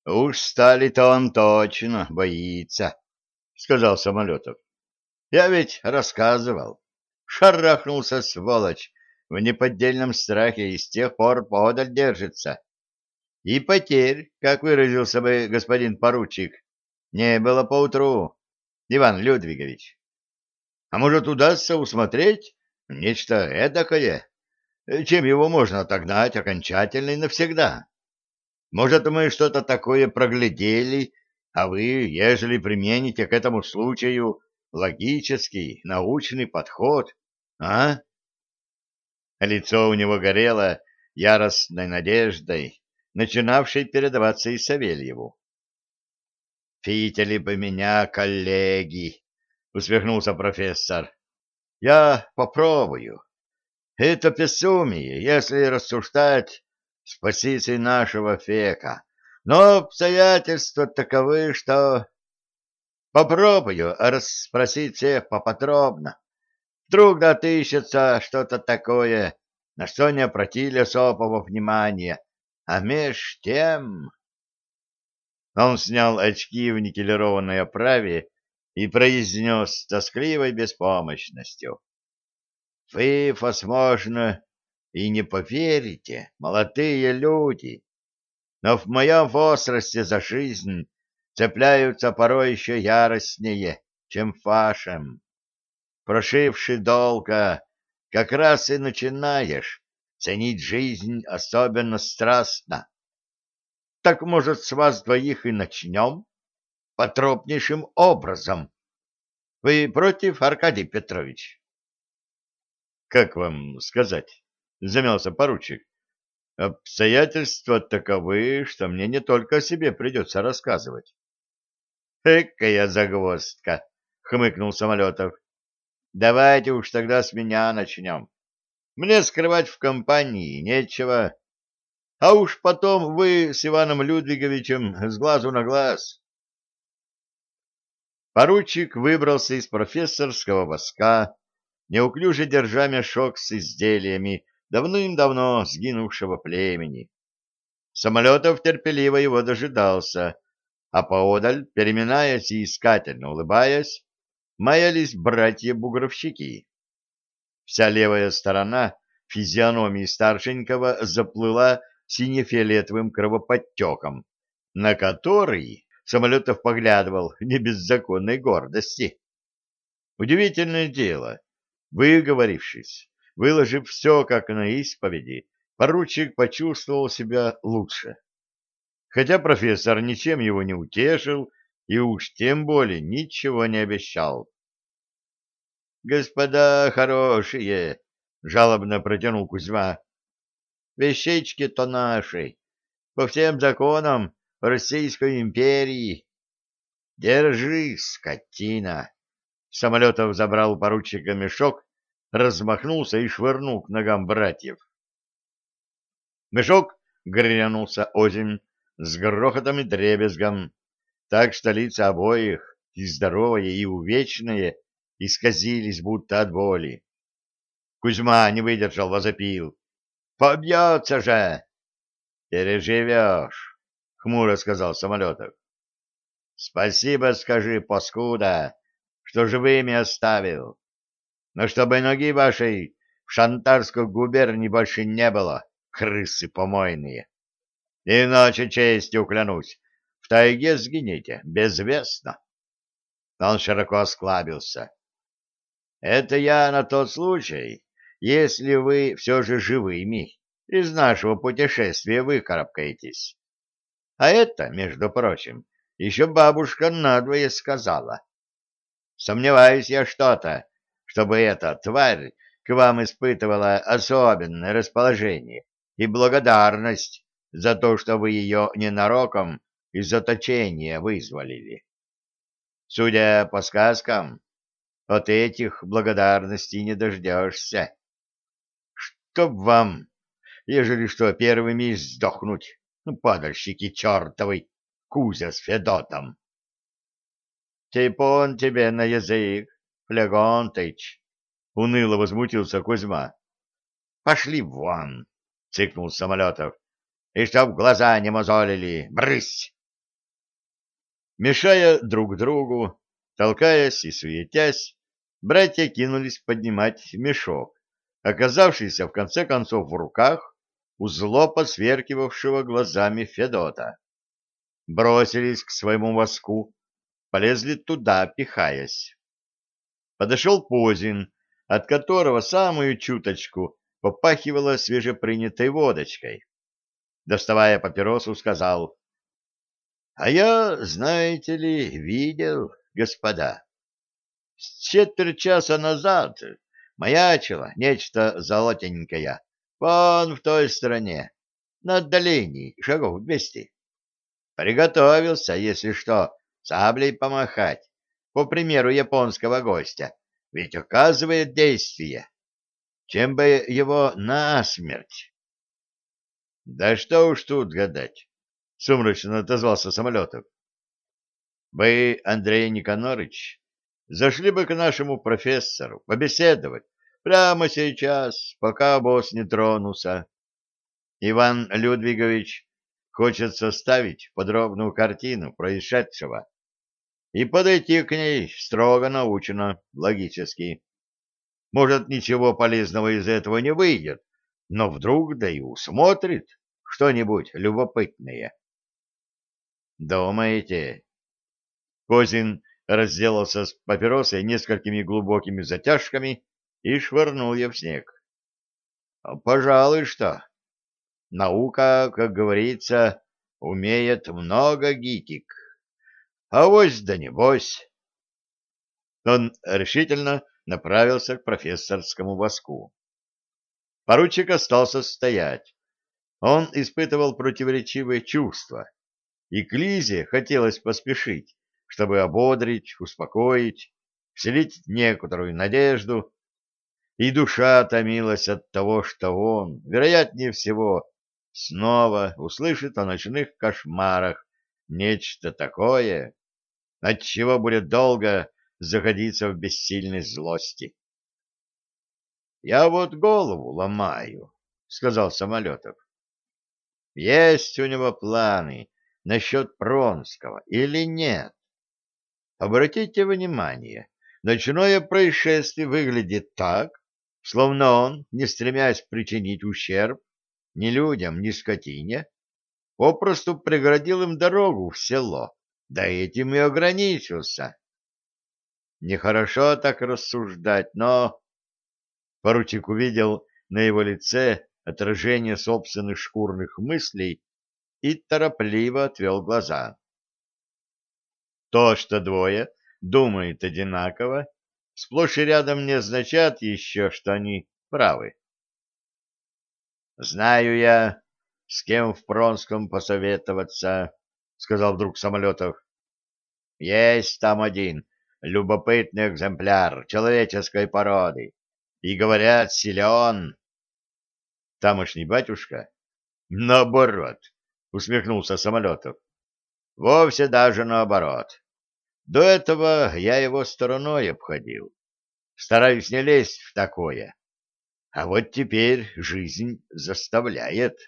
— Уж стали-то он точно боится, — сказал Самолетов. — Я ведь рассказывал. Шарахнулся, сволочь, в неподдельном страхе и с тех пор подаль держится. И потерь, как выразился бы господин поручик, не было поутру, Иван Людвигович. А может, удастся усмотреть нечто эдакое, чем его можно отогнать окончательно и навсегда? Может, мы что-то такое проглядели, а вы, ежели примените к этому случаю логический, научный подход, а? Лицо у него горело яростной надеждой, начинавшей передаваться и Савельеву. «Видели бы меня, коллеги!» — усмехнулся профессор. «Я попробую. Это безумие, если рассуждать с позиции нашего фека. Но обстоятельства таковы, что... Попробую расспросить всех поподробно. Вдруг отыщется что-то такое, на что не обратили особого внимания. А меж тем... Он снял очки в никелированной оправе и произнес с тоскливой беспомощностью. — Вы, возможно, и не поверите, молодые люди, но в моем возрасте за жизнь цепляются порой еще яростнее, чем в вашем. Прошивший долго, как раз и начинаешь ценить жизнь особенно страстно. Так, может, с вас двоих и начнем? Потропнейшим образом. Вы против, Аркадий Петрович? Как вам сказать? Замялся поручик. Обстоятельства таковы, что мне не только о себе придется рассказывать. Экая загвоздка, хмыкнул Самолетов. Давайте уж тогда с меня начнем. Мне скрывать в компании нечего. А уж потом вы с Иваном Людвиговичем с глазу на глаз. Поручик выбрался из профессорского воска, неуклюже держа мешок с изделиями давным-давно сгинувшего племени. Самолетов терпеливо его дожидался, а поодаль, переминаясь и искательно улыбаясь, маялись братья-бугровщики. Вся левая сторона физиономии старшенького заплыла сине-фиолетовым кровоподтеком, на который Самолетов поглядывал не без законной гордости. Удивительное дело, выговорившись, выложив все как на исповеди, поручик почувствовал себя лучше. Хотя профессор ничем его не утешил и уж тем более ничего не обещал. «Господа хорошие!» — жалобно протянул Кузьма. Вещички-то наши, по всем законам Российской империи. Держи, скотина. Самолетов забрал поручика мешок, размахнулся и швырнул к ногам братьев. Мешок грянулся озимь с грохотом и дребезгом, так что лица обоих, и здоровые, и увечные, исказились будто от боли. Кузьма не выдержал, возопил. Побьется же! Переживешь, хмуро сказал Самолетов. Спасибо скажи, паскуда, что живыми оставил. Но чтобы ноги вашей в Шантарской губернии больше не было, крысы помойные. Иначе честью клянусь, в тайге сгинете, безвестно. Он широко осклабился. Это я на тот случай, если вы все же живыми из нашего путешествия выкарабкаетесь. А это, между прочим, еще бабушка надвое сказала. Сомневаюсь я что-то, чтобы эта тварь к вам испытывала особенное расположение и благодарность за то, что вы ее ненароком из заточения вызволили. Судя по сказкам, от этих благодарностей не дождешься чтоб вам, ежели что, первыми сдохнуть, ну, падальщики чертовы, Кузя с Федотом. Типун тебе на язык, Флегонтыч, — уныло возмутился Кузьма. — Пошли вон, — цикнул Самолетов, — и чтоб глаза не мозолили, брысь! Мешая друг другу, толкаясь и суетясь, братья кинулись поднимать мешок, оказавшийся в конце концов в руках у зло посверкивавшего глазами Федота. Бросились к своему воску, полезли туда, пихаясь. Подошел Позин, от которого самую чуточку попахивало свежепринятой водочкой. Доставая папиросу, сказал, — А я, знаете ли, видел, господа. С четверть часа назад маячило нечто золотенькое, вон в той стороне, на отдалении, шагов двести. Приготовился, если что, саблей помахать, по примеру японского гостя, ведь оказывает действие. Чем бы его насмерть? — Да что уж тут гадать, — сумрачно отозвался Самолетов. — Вы, Андрей Никонорыч, зашли бы к нашему профессору побеседовать прямо сейчас, пока босс не тронулся. Иван Людвигович хочет составить подробную картину происшедшего и подойти к ней строго научно, логически. Может, ничего полезного из этого не выйдет, но вдруг да и усмотрит что-нибудь любопытное. Думаете? Козин разделался с папиросой несколькими глубокими затяжками и швырнул ее в снег. Пожалуй, что. Наука, как говорится, умеет много гикик. А вось да небось. Он решительно направился к профессорскому воску. Поручик остался стоять. Он испытывал противоречивые чувства, и к Лизе хотелось поспешить, чтобы ободрить, успокоить, вселить некоторую надежду, и душа томилась от того, что он, вероятнее всего, снова услышит о ночных кошмарах нечто такое, от чего будет долго заходиться в бессильной злости. — Я вот голову ломаю, — сказал Самолетов. — Есть у него планы насчет Пронского или нет? Обратите внимание, ночное происшествие выглядит так, словно он, не стремясь причинить ущерб ни людям, ни скотине, попросту преградил им дорогу в село да этим и ограничился. Нехорошо так рассуждать, но... Поручик увидел на его лице отражение собственных шкурных мыслей и торопливо отвел глаза. То, что двое думают одинаково, сплошь и рядом не означает еще, что они правы. «Знаю я, с кем в Пронском посоветоваться», — сказал вдруг Самолетов. — Есть там один любопытный экземпляр человеческой породы. И, говорят, силен. — Тамошний батюшка? — Наоборот, — усмехнулся Самолетов. — Вовсе даже наоборот. До этого я его стороной обходил. Стараюсь не лезть в такое. А вот теперь жизнь заставляет.